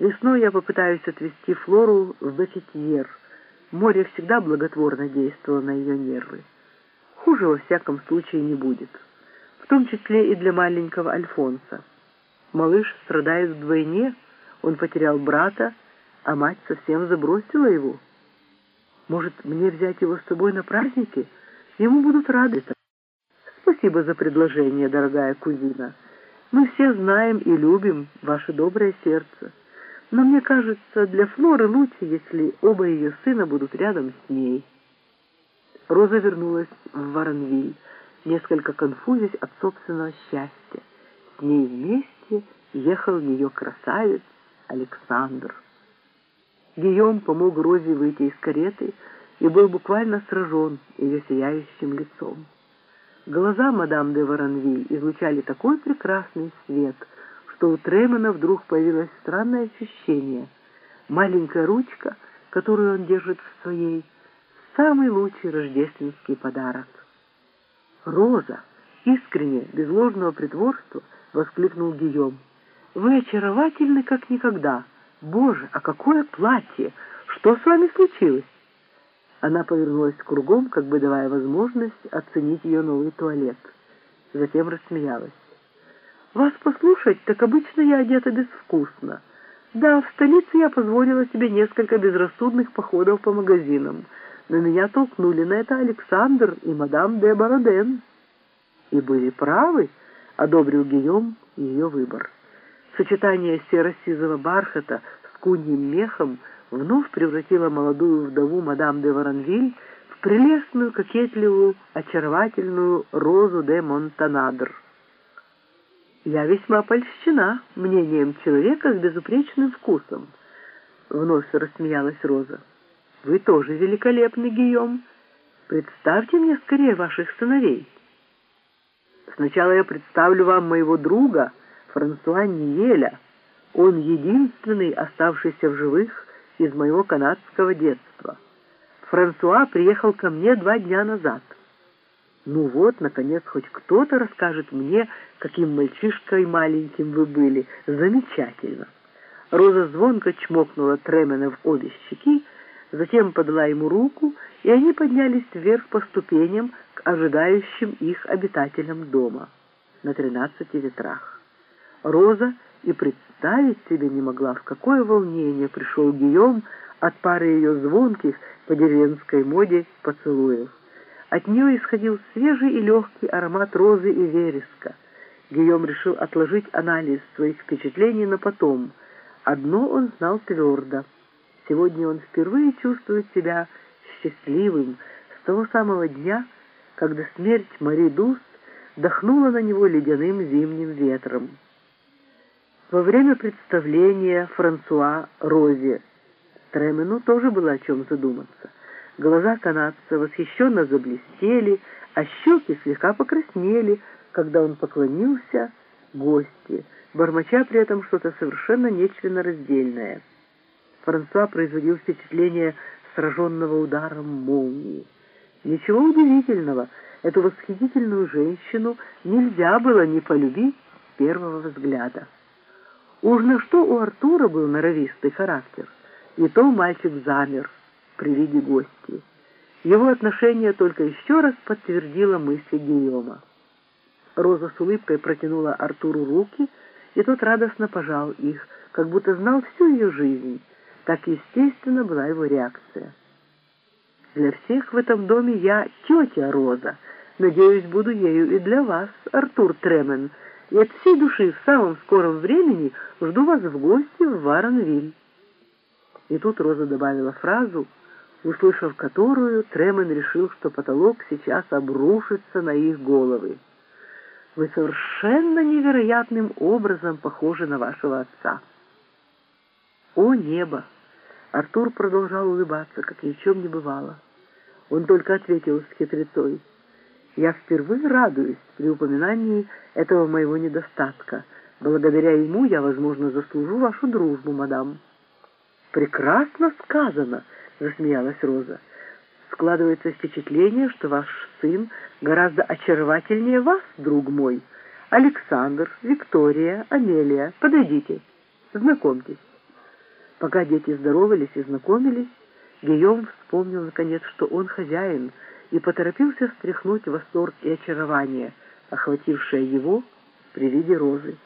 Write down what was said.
Весной я попытаюсь отвезти Флору в Бекетьер. Море всегда благотворно действовало на ее нервы. Хуже во всяком случае не будет, в том числе и для маленького Альфонса. Малыш страдает вдвойне, он потерял брата, а мать совсем забросила его. Может, мне взять его с собой на праздники? Ему будут рады. Спасибо за предложение, дорогая кузина. Мы все знаем и любим ваше доброе сердце. Но мне кажется, для Флоры лучше, если оба ее сына будут рядом с ней. Роза вернулась в Воронвиль, несколько конфузясь от собственного счастья. С ней вместе ехал ее красавец Александр. Гийом помог Розе выйти из кареты и был буквально сражен ее сияющим лицом. Глаза мадам де Воронвиль излучали такой прекрасный свет, что у Тремена вдруг появилось странное ощущение. Маленькая ручка, которую он держит в своей, самый лучший рождественский подарок. «Роза!» Искренне, без ложного притворства, воскликнул Гийом. «Вы очаровательны, как никогда!» «Боже, а какое платье! Что с вами случилось?» Она повернулась кругом, как бы давая возможность оценить ее новый туалет. Затем рассмеялась. «Вас послушать, так обычно я одета безвкусно. Да, в столице я позволила себе несколько безрассудных походов по магазинам, но меня толкнули на это Александр и мадам де Бороден». «И были правы», — одобрил Гийом ее выбор. Сочетание серо-сизого бархата с куньим мехом вновь превратило молодую вдову мадам де Воронвиль в прелестную, кокетливую, очаровательную Розу де Монтанадр. «Я весьма польщена мнением человека с безупречным вкусом», — вновь рассмеялась Роза. «Вы тоже великолепный, Гийом. Представьте мне скорее ваших сыновей». «Сначала я представлю вам моего друга», — Франсуа Ниеля. Он единственный, оставшийся в живых из моего канадского детства. Франсуа приехал ко мне два дня назад. Ну вот, наконец, хоть кто-то расскажет мне, каким мальчишкой маленьким вы были. Замечательно. Роза звонко чмокнула Тремена в обе щеки, затем подала ему руку, и они поднялись вверх по ступеням к ожидающим их обитателям дома на тринадцати ветрах. Роза и представить себе не могла, в какое волнение пришел Гийом от пары ее звонких по деревенской моде поцелуев. От нее исходил свежий и легкий аромат розы и вереска. Гийом решил отложить анализ своих впечатлений на потом. Одно он знал твердо. Сегодня он впервые чувствует себя счастливым с того самого дня, когда смерть Мари Дус дохнула на него ледяным зимним ветром. Во время представления Франсуа Розе Тремену тоже было о чем задуматься. Глаза канадца восхищенно заблестели, а щеки слегка покраснели, когда он поклонился гости, бормоча при этом что-то совершенно нечленораздельное. Франсуа производил впечатление сраженного ударом молнии. Ничего удивительного, эту восхитительную женщину нельзя было не полюбить с первого взгляда. Уж на что у Артура был норовистый характер, и то мальчик замер при виде гостей. Его отношение только еще раз подтвердило мысли Гийома. Роза с улыбкой протянула Артуру руки, и тот радостно пожал их, как будто знал всю ее жизнь. Так естественно была его реакция. «Для всех в этом доме я тетя Роза. Надеюсь, буду ею и для вас, Артур Тремен», и от всей души в самом скором времени жду вас в гости в Варонвиль». И тут Роза добавила фразу, услышав которую, Тремен решил, что потолок сейчас обрушится на их головы. «Вы совершенно невероятным образом похожи на вашего отца». «О небо!» Артур продолжал улыбаться, как ни в чем не бывало. Он только ответил с хитрецой — я впервые радуюсь при упоминании этого моего недостатка. Благодаря ему я, возможно, заслужу вашу дружбу, мадам». «Прекрасно сказано», — засмеялась Роза. «Складывается впечатление, что ваш сын гораздо очаровательнее вас, друг мой. Александр, Виктория, Амелия, подойдите, знакомьтесь. Пока дети здоровались и знакомились, Гийом вспомнил, наконец, что он хозяин, и поторопился стряхнуть восторг и очарование, охватившее его при виде розы.